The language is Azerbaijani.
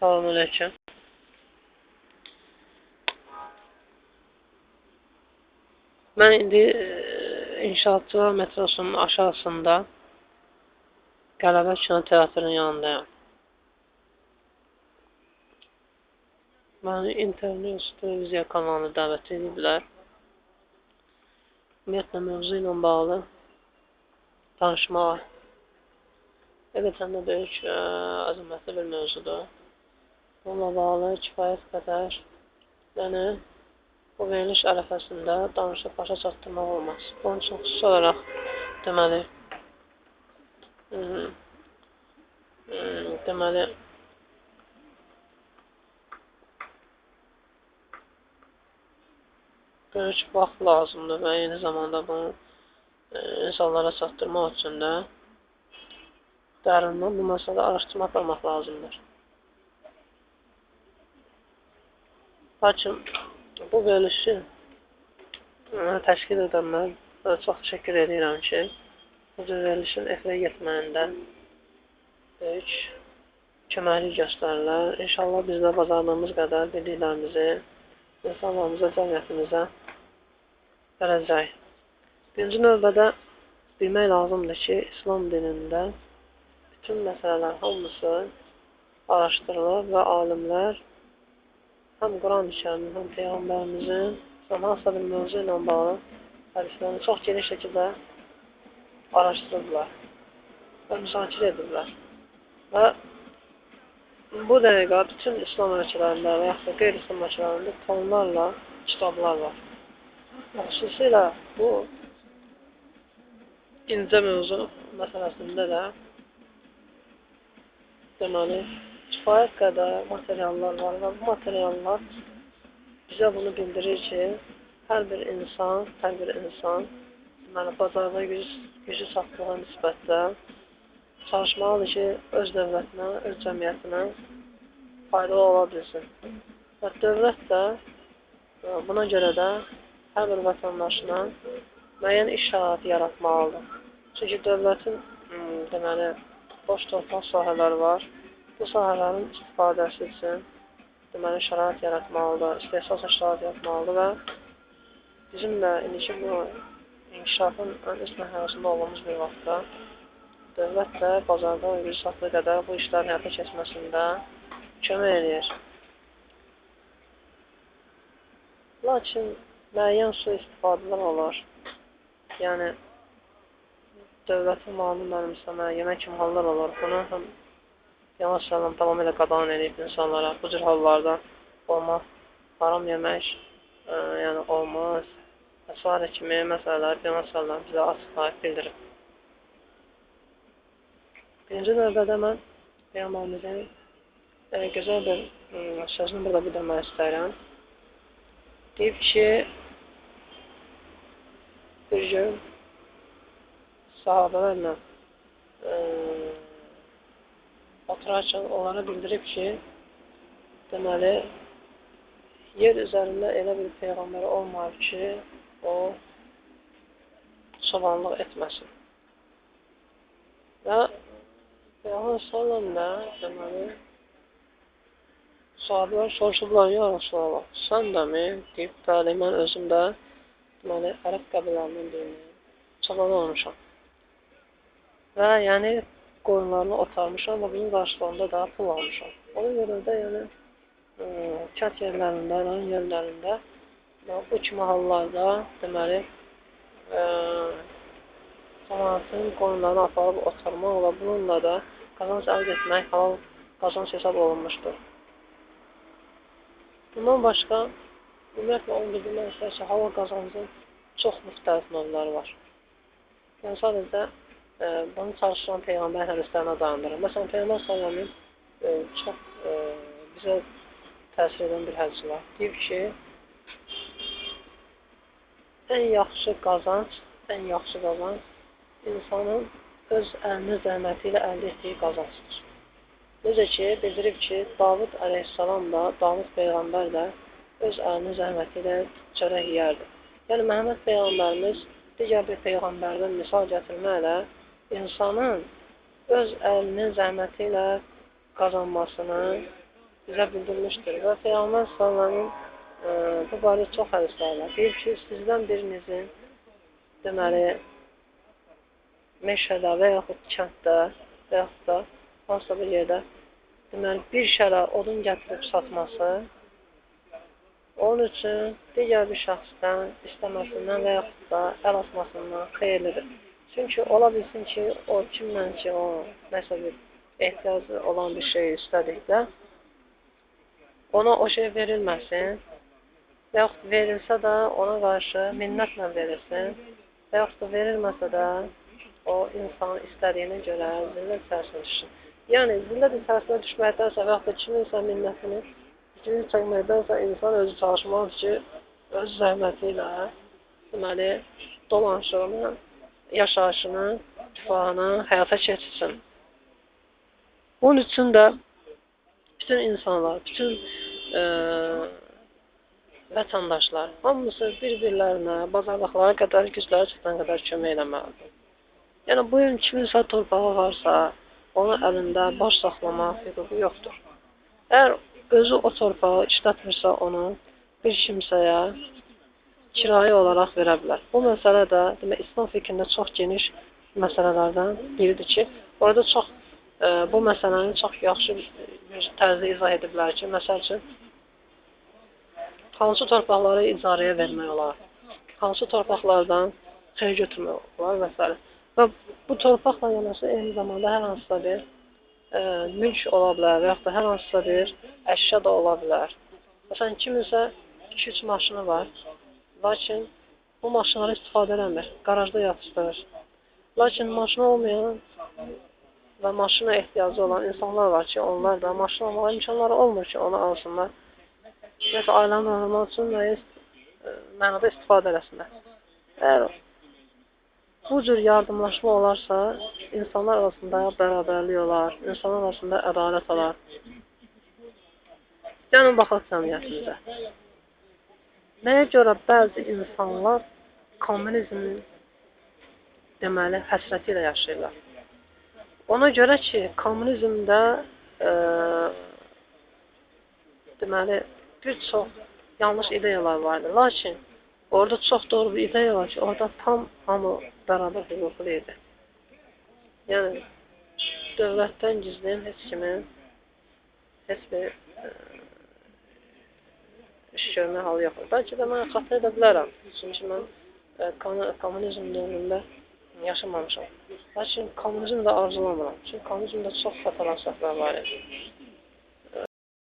Salamünaleyküm. Mən indi e, İnşaatçılar metrosunun aşağısında Qələbə kino teatrının yanındayam. Məni Internews televiziya kanalına dəvət ediblər. Ümumiyyətlə mövzu ilə bağlı danışmağa həqiqətən də böyük ə, əzəmətli bir mövzudur. Bununla bağlı kifayət qədər yəni bu veriliş ərəfəsində danışıb başa çatdırmaq olmaz. Bunun üçün xüsusi olaraq deməli deməli böyük vaxt lazımdır və eyni zamanda bunu insanlara çatdırmaq üçün də dərindən bu məsələdə araşdırma aparmaq lazımdır. Lakin bu verilişi mənə təşkil edənlər çox təşəkkür edirəm ki, bu verilişin efirə getməyində böyük köməklik göstərirlər. İnşallah biz də bacardığımız qədər bildiklərimizi insanlarımıza, cəmiyyətimizə verəcək. Birinci növbədə bilmək lazımdır ki, İslam dinində bütün məsələlər hamısı araşdırılır və alimlər həm Quran-ı kərimin, həm Peyğəmbərimizin hansısa bir mövzu ilə bağlı hədislərini çox geniş şəkildə araşdırırlar və müzakirə edirlər. Və bu dəqiqə bütün İslam ölkələrində və yaxud da qeyri-İslam ölkələrində tonlarla kitablar var. Xüsusilə bu incə mövzu məsələsində də deməli kifayət qədər materiallar var və bu materiallar bizə bunu bildirir ki, hər bir insan, hər bir insan deməli bazarda gücü, gücü çatdığı nisbətdə çalışmalıdır ki, öz dövlətinə, öz cəmiyyətinə faydalı ola bilsin. Və dövlət də buna görə də hər bir vətəndaşına müəyyən iş şəraiti yaratmalıdır. Çünki dövlətin deməli boş torpaq sahələri var. Bu sahələrin istifadəsi üçün deməli şərait yaratmalıdır, istehsal şərait yaratmalıdır və bizim də indiki bu inkişafın ən üst mərhələsində olduğumuz bir vaxtda dövlət də bazardan gücü satdığı qədər bu işlərin həyata keçməsində kömək edir. Lakin müəyyən sui istifadələr olar. Yəni dövlətin malını mənimsəmə, yemək kimi hallar olur. Bunu həm Yavaş Səlam tamamilə qadağan edib insanlara bu cür hallarda olmaz. Haram yemək, ə, yəni olmaz. Və s. kimi məsələlər Yavaş Səlam bizə açıq bildirib. Birinci növbədə mən Peyğəmbərimizin e, gözəl bir ə, sözünü burada bildirmək istəyirəm. Deyib ki, bir gün sahabələrlə e, oturarkən onlara bildirib ki, deməli, yer üzərində elə bir peyğəmbər olmayıb ki, o çobanlıq etməsin. Və Peyğəmbər sallam da, deməli, sahabələr soruşublar, ya Rasulallah, sən də mi? Deyib, bəli, mən özüm də deməli, ərəb qəbilələrindən birini çoban olmuşam. Və yəni qoyunlarını otarmışam və bunun qarşılığında da pul almışam. Ona görə də yəni ə, kənd yerlərində, rayon yerlərində bu kimi hallarda deməli ə, cəmaatın qoyunlarını aparıb otarmaq və bununla da qazanc əldə etmək halal qazanc hesab olunmuşdur. Bundan başqa Ümumiyyətlə, onu bildirmək istər ki, halal qazancın çox müxtəlif növləri var. Yəni, sadəcə e, bunu çalışılan Peyğəmbər hədislərinə dayandırır. Məsələn, Peyğəmbər sallamın e, çox e, bizə təsir edən bir hədisi var. Deyir ki, ən yaxşı qazanc, ən yaxşı qazanc insanın öz əlinin zəhməti ilə əldə etdiyi qazancdır. Necə ki, bildirib ki, Davud əleyhissalam da, Davud Peyğəmbər də öz əlinin zəhməti ilə çörək yeyərdi. Yəni, Məhəmməd Peyğəmbərimiz digər bir Peyğəmbərdən misal gətirməklə insanın öz əlinin zəhməti ilə qazanmasını bizə bildirmişdir və Peyğəmbər sallallahu e, bu barədə çox hədislərlə deyir ki, sizdən birinizin deməli meşədə və yaxud kənddə və yaxud da hansısa bir yerdə deməli bir şərə odun gətirib satması onun üçün digər bir şəxsdən istəməsindən və yaxud da əl atmasından xeyirlidir. Çünki ola bilsin ki, o kimlə ki, o nəsə bir ehtiyacı olan bir şey istədikdə ona o şey verilməsin və yaxud verilsə də ona qarşı minnətlə verilsin və yaxud da verilməsə də o insan istədiyinə görə zillət içərisinə düşsün. Yəni, zillət içərisinə düşməkdənsə və yaxud da kiminsə minnətini fikrini çəkməkdənsə insan özü çalışmalıdır ki, öz zəhməti ilə deməli, dolanışığını, yaşayışını, rifahını həyata keçirsin. Bunun üçün də bütün insanlar, bütün e, vətəndaşlar hamısı bir-birlərinə, bazarlıqlara qədər, gücləri çatan qədər kömək eləməlidir. Yəni, bu gün kiminsə torpağı varsa, onun əlində baş saxlamaq hüququ yoxdur. Əgər özü o torpağı işlətmirsə onu bir kimsəyə kirayə olaraq verə bilər. Bu məsələ də demək İslam fikrində çox geniş məsələlərdən biridir ki, orada çox e, bu məsələni çox yaxşı bir tərzdə izah ediblər ki, məsəl üçün hansı torpaqları icarəyə vermək olar, hansı torpaqlardan xeyir götürmək olar və s. Və bu torpaqla yanaşı eyni zamanda hər hansısa bir e, mülk ola bilər və yaxud da hər hansısa bir əşya da ola bilər. Məsələn, kiminsə 2-3 maşını var, lakin bu maşınları istifadə eləmir, qarajda yatışdırır. Lakin maşını olmayan və maşına ehtiyacı olan insanlar var ki, onlar da maşın almağa imkanları olmur ki, onu alsınlar. Nəsə ailənin olmaq üçün müəyyən e, mənada istifadə eləsinlər. Əgər Bu cür yardımlaşma olarsa, insanlar arasında bərabərlik olar, insanlar arasında ədalət olar. Gəlin baxaq cəmiyyətimizə. Nəyə görə bəzi insanlar kommunizmin deməli həsrəti ilə yaşayırlar? Ona görə ki, kommunizmdə e, deməli bir çox yanlış ideyalar vardı. Lakin Orada çox doğru bir ideya var ki, orada tam hamı bərabər hüquqlu idi. Yəni, dövlətdən gizləyən heç kimin heç bir e, iş görmə halı yoxdur. Bəlkə də mən xəta edə bilərəm. Çünki mən ə, e, kommunizm dövründə yaşamamışam. Lakin kommunizm də arzulamıram. Çünki kommunizmdə çox xətalar səhvlər var idi.